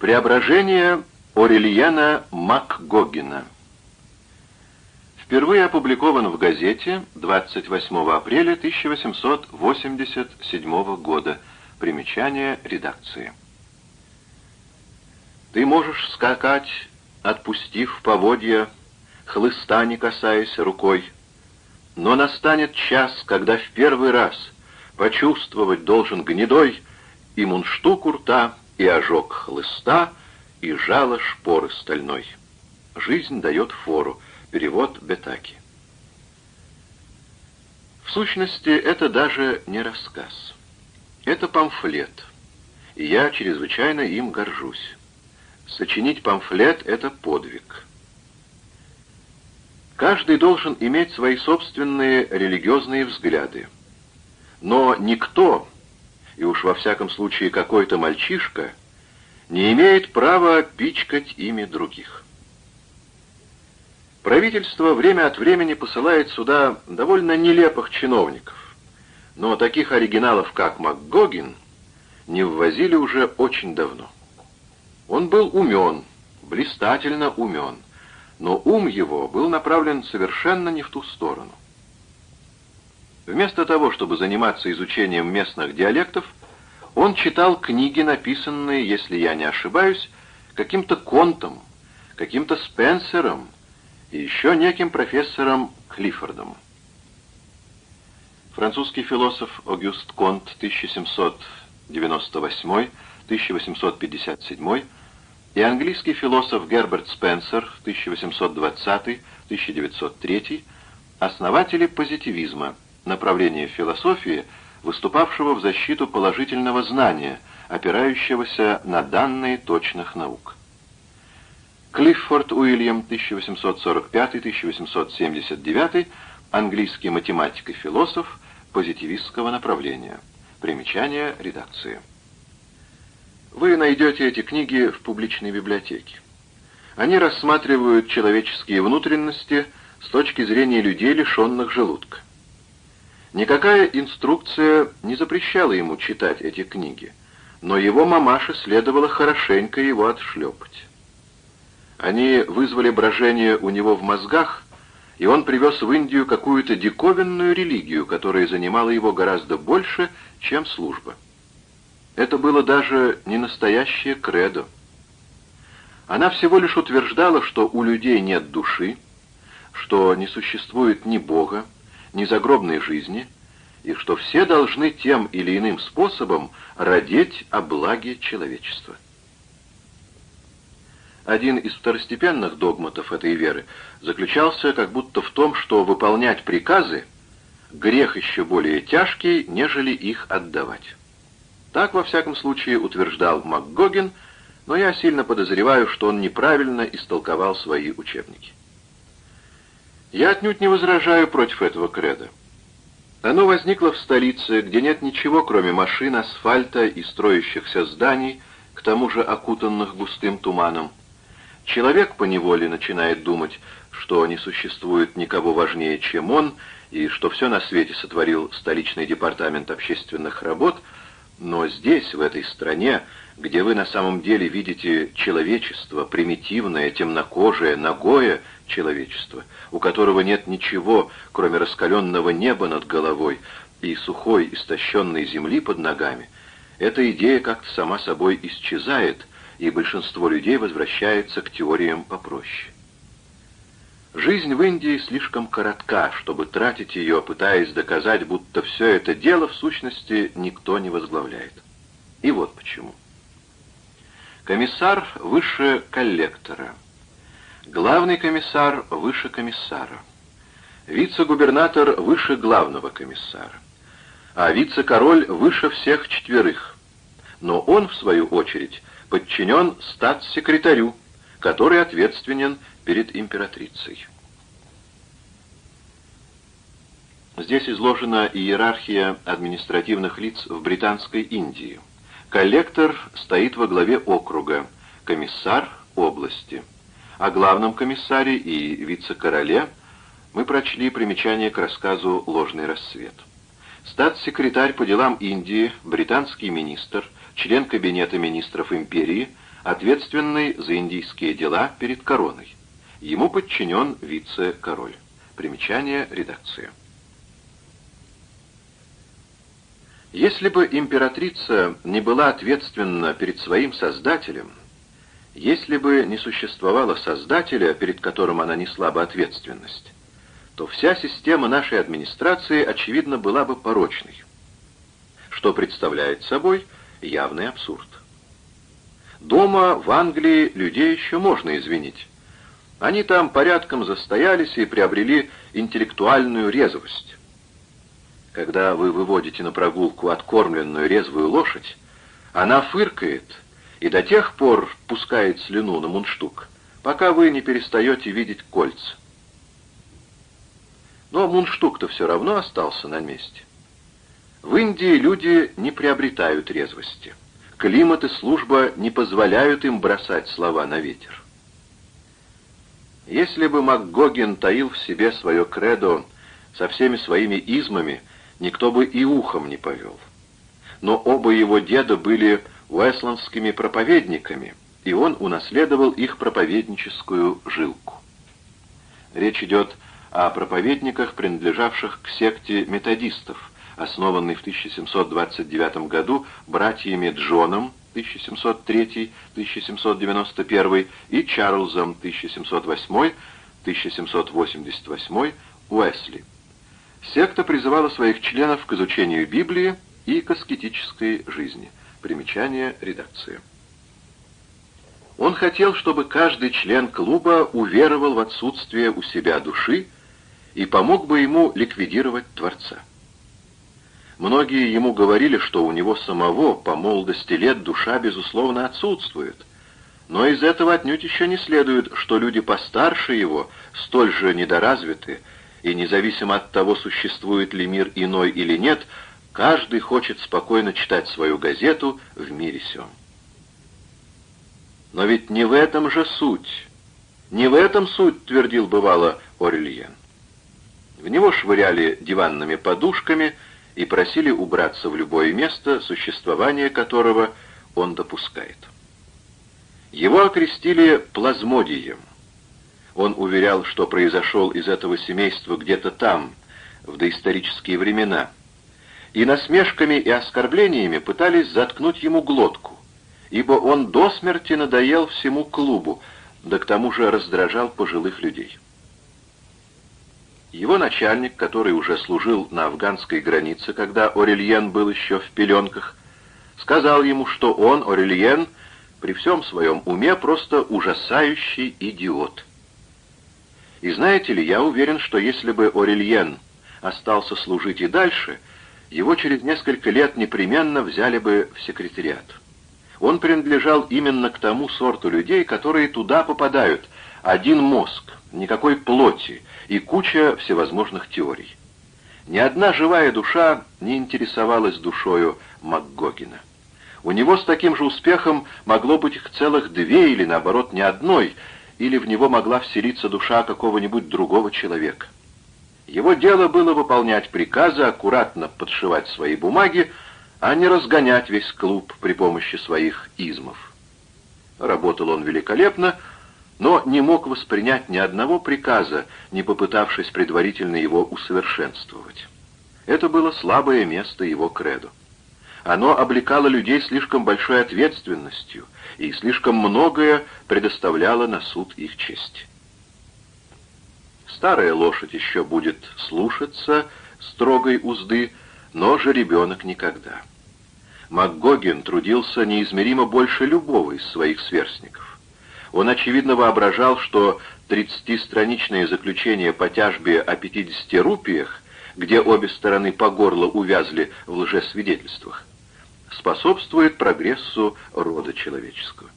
Преображение Орельяна МакГогина Впервые опубликован в газете 28 апреля 1887 года. Примечание редакции. Ты можешь скакать, отпустив поводья, хлыста не касаясь рукой, но настанет час, когда в первый раз почувствовать должен гнедой и мунштук у рта, и ожог хлыста, и жало шпоры стальной. Жизнь дает фору. Перевод Бетаки. В сущности, это даже не рассказ. Это памфлет, и я чрезвычайно им горжусь. Сочинить памфлет — это подвиг. Каждый должен иметь свои собственные религиозные взгляды. Но никто, и уж во всяком случае какой-то мальчишка, не имеет права пичкать ими других. Правительство время от времени посылает сюда довольно нелепых чиновников, но таких оригиналов, как МакГогин, не ввозили уже очень давно. Он был умен, блистательно умен, но ум его был направлен совершенно не в ту сторону. Вместо того, чтобы заниматься изучением местных диалектов, он читал книги, написанные, если я не ошибаюсь, каким-то Контом, каким-то Спенсером, и еще неким профессором Клиффордом. Французский философ Огюст Конт 1798-1857 и английский философ Герберт Спенсер 1820-1903 основатели позитивизма, направления философии, выступавшего в защиту положительного знания, опирающегося на данные точных наук. Клиффорд Уильям, 1845-1879, английский математик и философ позитивистского направления. Примечание редакции. Вы найдете эти книги в публичной библиотеке. Они рассматривают человеческие внутренности с точки зрения людей, лишенных желудка. Никакая инструкция не запрещала ему читать эти книги, но его мамаше следовало хорошенько его отшлепать. Они вызвали брожение у него в мозгах, и он привез в Индию какую-то диковинную религию, которая занимала его гораздо больше, чем служба. Это было даже не настоящее кредо. Она всего лишь утверждала, что у людей нет души, что не существует ни Бога, ни загробной жизни, и что все должны тем или иным способом родить о благе человечества. Один из второстепенных догматов этой веры заключался как будто в том, что выполнять приказы — грех еще более тяжкий, нежели их отдавать. Так, во всяком случае, утверждал МакГогин, но я сильно подозреваю, что он неправильно истолковал свои учебники. Я отнюдь не возражаю против этого креда. Оно возникло в столице, где нет ничего, кроме машин, асфальта и строящихся зданий, к тому же окутанных густым туманом. Человек поневоле начинает думать, что не существует никого важнее, чем он, и что все на свете сотворил столичный департамент общественных работ, но здесь, в этой стране, где вы на самом деле видите человечество, примитивное, темнокожее, ногое человечество, у которого нет ничего, кроме раскаленного неба над головой и сухой, истощенной земли под ногами, эта идея как-то сама собой исчезает, и большинство людей возвращается к теориям попроще. Жизнь в Индии слишком коротка, чтобы тратить ее, пытаясь доказать, будто все это дело в сущности никто не возглавляет. И вот почему. Комиссар выше коллектора. Главный комиссар выше комиссара. Вице-губернатор выше главного комиссара. А вице-король выше всех четверых. Но он, в свою очередь, подчинен статс-секретарю, который ответственен перед императрицей. Здесь изложена иерархия административных лиц в Британской Индии. Коллектор стоит во главе округа, комиссар – области. О главном комиссаре и вице-короле мы прочли примечание к рассказу «Ложный рассвет». Статс-секретарь по делам Индии, британский министр – член Кабинета министров империи, ответственный за индийские дела перед короной. Ему подчинен вице-король. Примечание редакции. Если бы императрица не была ответственна перед своим создателем, если бы не существовало создателя, перед которым она несла бы ответственность, то вся система нашей администрации, очевидно, была бы порочной, что представляет собой явный абсурд. Дома в Англии людей еще можно извинить. Они там порядком застоялись и приобрели интеллектуальную резвость. Когда вы выводите на прогулку откормленную резвую лошадь, она фыркает и до тех пор пускает слюну на мундштук, пока вы не перестаете видеть кольца. Но мундштук-то все равно остался на месте. В Индии люди не приобретают резвости. Климат и служба не позволяют им бросать слова на ветер. Если бы МакГогин таил в себе свое кредо со всеми своими измами, никто бы и ухом не повел. Но оба его деда были уэсландскими проповедниками, и он унаследовал их проповедническую жилку. Речь идет о проповедниках, принадлежавших к секте методистов, основанной в 1729 году братьями Джоном 1703-1791 и Чарльзом 1708-1788 Уэсли. Секта призывала своих членов к изучению Библии и к аскетической жизни. Примечание редакции. Он хотел, чтобы каждый член клуба уверовал в отсутствие у себя души и помог бы ему ликвидировать Творца. Многие ему говорили, что у него самого по молодости лет душа, безусловно, отсутствует. Но из этого отнюдь еще не следует, что люди постарше его столь же недоразвиты, и независимо от того, существует ли мир иной или нет, каждый хочет спокойно читать свою газету в мире сём. Но ведь не в этом же суть. Не в этом суть, твердил бывало Орельен. В него швыряли диванными подушками и просили убраться в любое место, существование которого он допускает. Его окрестили плазмодием. Он уверял, что произошел из этого семейства где-то там, в доисторические времена, и насмешками и оскорблениями пытались заткнуть ему глотку, ибо он до смерти надоел всему клубу, да к тому же раздражал пожилых людей. Его начальник, который уже служил на афганской границе, когда Орельен был еще в пеленках, сказал ему, что он, Орельен, при всем своем уме просто ужасающий идиот. И знаете ли, я уверен, что если бы Орельен остался служить и дальше, его через несколько лет непременно взяли бы в секретариат. Он принадлежал именно к тому сорту людей, которые туда попадают. Один мозг, никакой плоти и куча всевозможных теорий. Ни одна живая душа не интересовалась душою МакГогина. У него с таким же успехом могло быть их целых две или, наоборот, ни одной, или в него могла вселиться душа какого-нибудь другого человека. Его дело было выполнять приказы, аккуратно подшивать свои бумаги, а не разгонять весь клуб при помощи своих измов. Работал он великолепно, но не мог воспринять ни одного приказа, не попытавшись предварительно его усовершенствовать. Это было слабое место его кредо. Оно облекало людей слишком большой ответственностью и слишком многое предоставляло на суд их чести. Старая лошадь еще будет слушаться строгой узды, но же ребенок никогда. МакГогин трудился неизмеримо больше любого из своих сверстников. Он, очевидно, воображал, что 30-страничное заключение по тяжбе о 50 рупиях, где обе стороны по горло увязли в лжесвидетельствах, способствует прогрессу рода человеческого.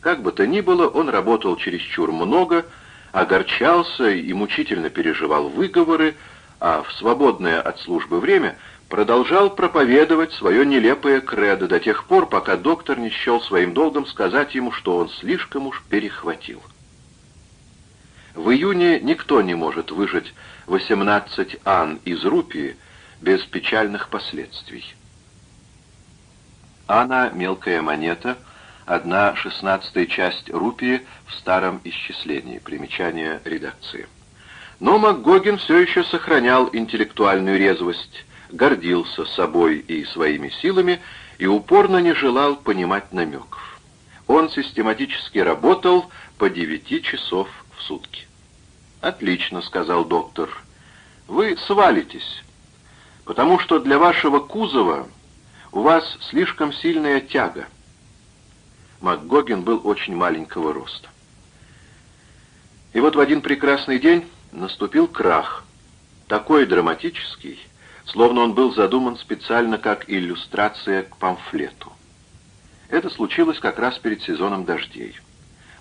Как бы то ни было, он работал чересчур много, огорчался и мучительно переживал выговоры, а в свободное от службы время продолжал проповедовать свое нелепое кредо до тех пор, пока доктор не счел своим долгом сказать ему, что он слишком уж перехватил. В июне никто не может выжить 18 ан из рупии без печальных последствий. Ана — мелкая монета, одна шестнадцатая часть рупии в старом исчислении, примечание редакции. Но МакГогин все еще сохранял интеллектуальную резвость, гордился собой и своими силами и упорно не желал понимать намеков. Он систематически работал по девяти часов в сутки. «Отлично», — сказал доктор. «Вы свалитесь, потому что для вашего кузова у вас слишком сильная тяга». МакГогин был очень маленького роста. И вот в один прекрасный день наступил крах, такой драматический, словно он был задуман специально как иллюстрация к памфлету. Это случилось как раз перед сезоном дождей.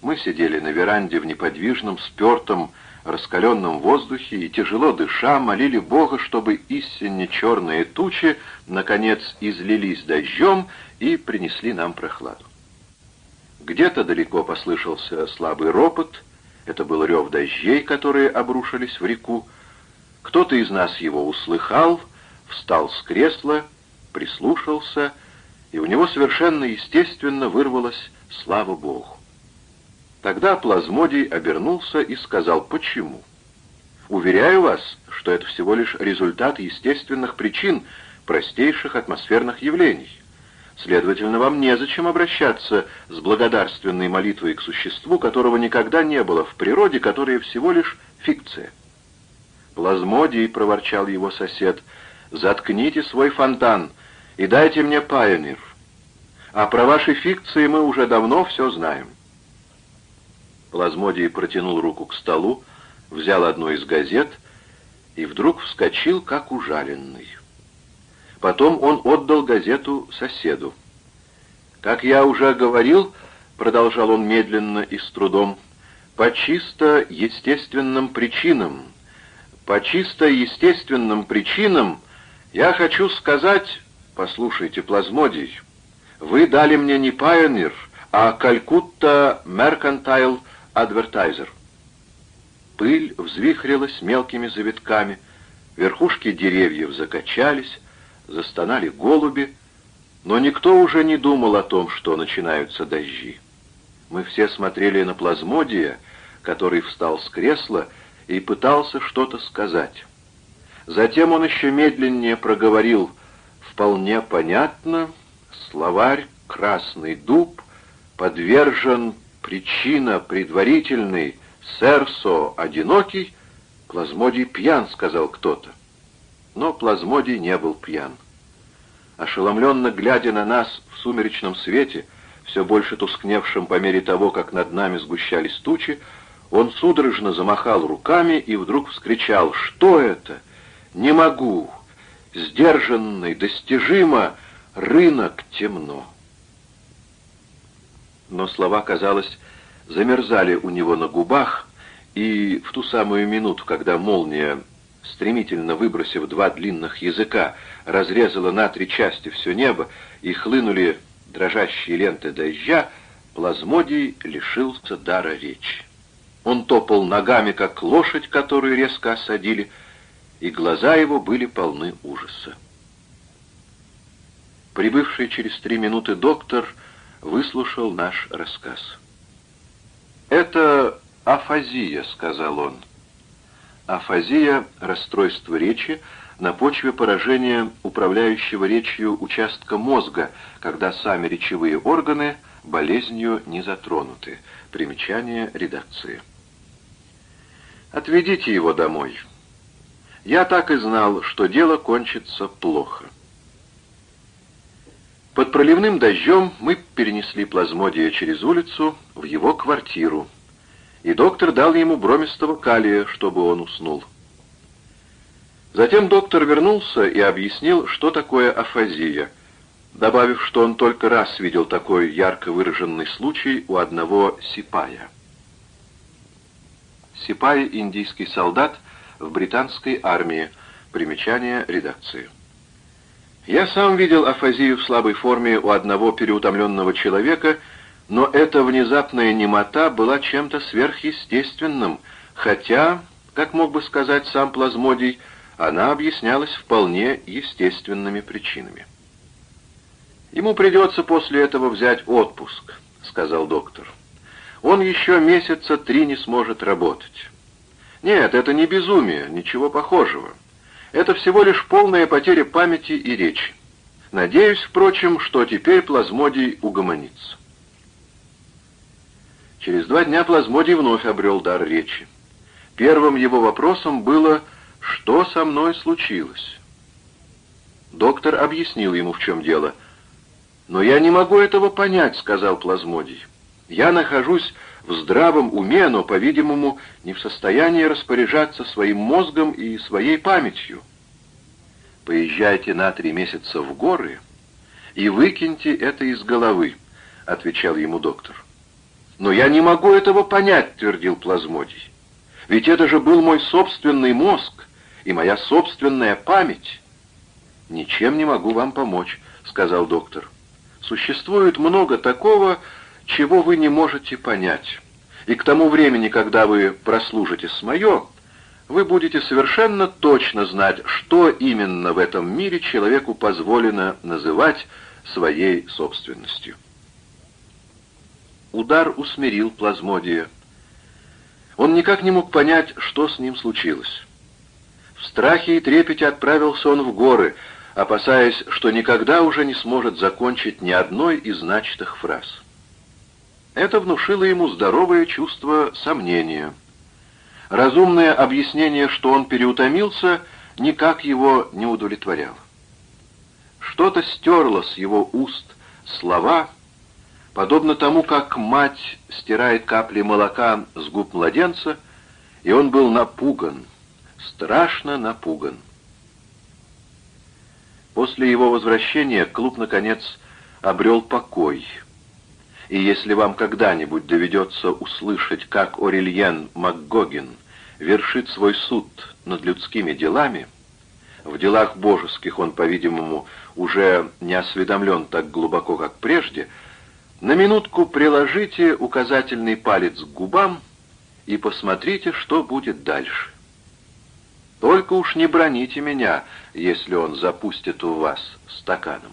Мы сидели на веранде в неподвижном, спертом, раскаленном воздухе и, тяжело дыша, молили Бога, чтобы истинно черные тучи, наконец, излились дождем и принесли нам прохладу. Где-то далеко послышался слабый ропот, это был рев дождей, которые обрушились в реку. Кто-то из нас его услыхал, встал с кресла, прислушался, и у него совершенно естественно вырвалось «Слава Богу!». Тогда Плазмодий обернулся и сказал «Почему?». «Уверяю вас, что это всего лишь результат естественных причин, простейших атмосферных явлений. Следовательно, вам незачем обращаться с благодарственной молитвой к существу, которого никогда не было в природе, которое всего лишь фикция». «Плазмодий», — проворчал его сосед, — «заткните свой фонтан и дайте мне пайонир. А про ваши фикции мы уже давно все знаем». Плазмодий протянул руку к столу, взял одну из газет и вдруг вскочил, как ужаленный. Потом он отдал газету соседу. «Как я уже говорил, — продолжал он медленно и с трудом, — по чисто естественным причинам, по чисто естественным причинам я хочу сказать, послушайте, Плазмодий, вы дали мне не Пайонир, а Калькутта Меркантайл Адвертайзер. Пыль взвихрилась мелкими завитками, верхушки деревьев закачались, застонали голуби, но никто уже не думал о том, что начинаются дожди. Мы все смотрели на плазмодия, который встал с кресла и пытался что-то сказать. Затем он еще медленнее проговорил «Вполне понятно, словарь «Красный дуб» подвержен Причина предварительной, сэрсо одинокий, Плазмодий пьян, сказал кто-то. Но Плазмодий не был пьян. Ошеломленно глядя на нас в сумеречном свете, все больше тускневшем по мере того, как над нами сгущались тучи, он судорожно замахал руками и вдруг вскричал «Что это? Не могу! Сдержанный, достижимо, рынок темно!» Но слова, казалось, замерзали у него на губах, и в ту самую минуту, когда молния, стремительно выбросив два длинных языка, разрезала на три части все небо, и хлынули дрожащие ленты дождя, Плазмодий лишился дара речи. Он топал ногами, как лошадь, которую резко осадили, и глаза его были полны ужаса. Прибывший через три минуты доктор выслушал наш рассказ. «Это афазия», — сказал он. Афазия — расстройство речи на почве поражения управляющего речью участка мозга, когда сами речевые органы болезнью не затронуты. Примечание редакции. «Отведите его домой. Я так и знал, что дело кончится плохо». Под проливным дождем мы перенесли плазмодия через улицу в его квартиру, и доктор дал ему бромистого калия, чтобы он уснул. Затем доктор вернулся и объяснил, что такое афазия, добавив, что он только раз видел такой ярко выраженный случай у одного сипая. Сипай — индийский солдат в британской армии. Примечание редакции. Я сам видел афазию в слабой форме у одного переутомленного человека, но эта внезапная немота была чем-то сверхъестественным, хотя, как мог бы сказать сам Плазмодий, она объяснялась вполне естественными причинами. «Ему придется после этого взять отпуск», — сказал доктор. «Он еще месяца три не сможет работать». «Нет, это не безумие, ничего похожего. Это всего лишь полная потеря памяти и речи. Надеюсь, впрочем, что теперь плазмодий угомонится». Через два дня плазмодий вновь обрел дар речи. Первым его вопросом было «Что со мной случилось?». Доктор объяснил ему, в чем дело. «Но я не могу этого понять», — сказал Плазмодий. «Я нахожусь в здравом уме, но, по-видимому, не в состоянии распоряжаться своим мозгом и своей памятью. Поезжайте на три месяца в горы и выкиньте это из головы», — отвечал ему доктор. «Но я не могу этого понять», — твердил Плазмодий. «Ведь это же был мой собственный мозг и моя собственная память». «Ничем не могу вам помочь», — сказал доктор. «Существует много такого, чего вы не можете понять. И к тому времени, когда вы прослужите с мое, вы будете совершенно точно знать, что именно в этом мире человеку позволено называть своей собственностью». Удар усмирил плазмодия. Он никак не мог понять, что с ним случилось. В страхе и трепете отправился он в горы, опасаясь, что никогда уже не сможет закончить ни одной из начатых фраз. Это внушило ему здоровое чувство сомнения. Разумное объяснение, что он переутомился, никак его не удовлетворяло. Что-то стерло с его уст слова, подобно тому, как мать стирает капли молока с губ младенца, и он был напуган, страшно напуган. После его возвращения клуб, наконец, обрел покой. И если вам когда-нибудь доведется услышать, как Орельен МакГогин вершит свой суд над людскими делами, в делах божеских он, по-видимому, уже не осведомлен так глубоко, как прежде, на минутку приложите указательный палец к губам и посмотрите, что будет дальше. Только уж не броните меня, если он запустит у вас стаканом.